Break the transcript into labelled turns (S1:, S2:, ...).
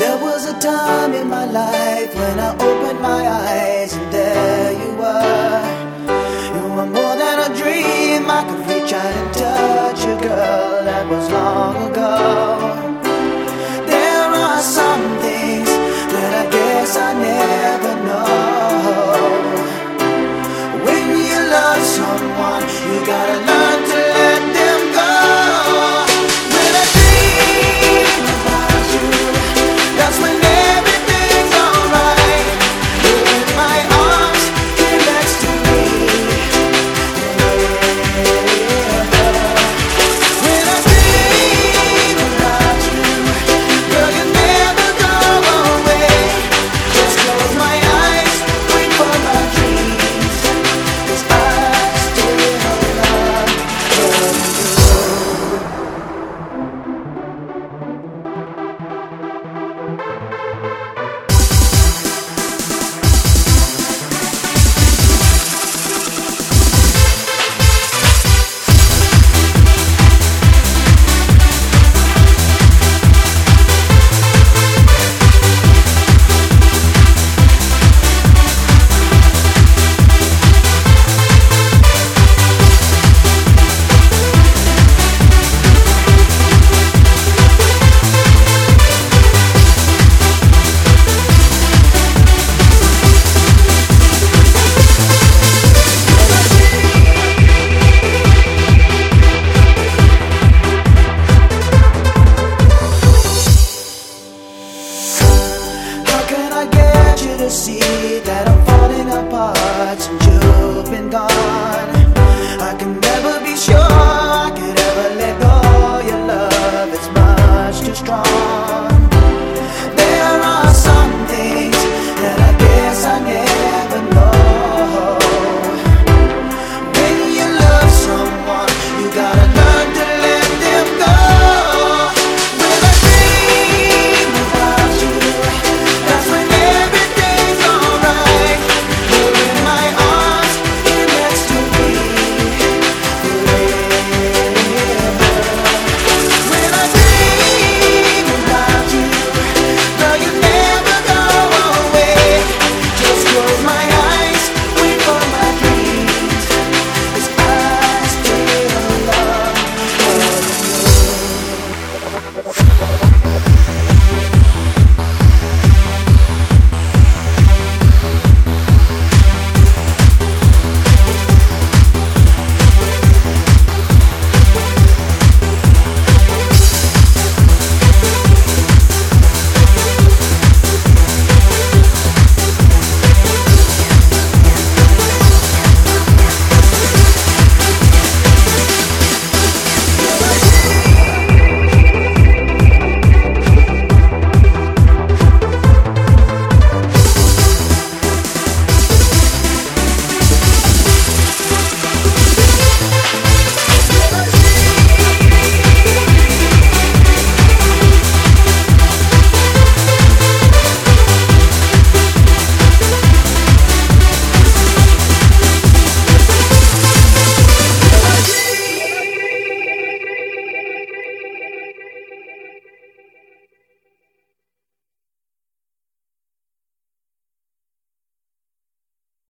S1: There was a time in my life when I opened my eyes and there you were. You were more than a dream. I could reach out and touch you, girl. That was long ago. Get you to see that I'm falling apart since you've been gone? I can never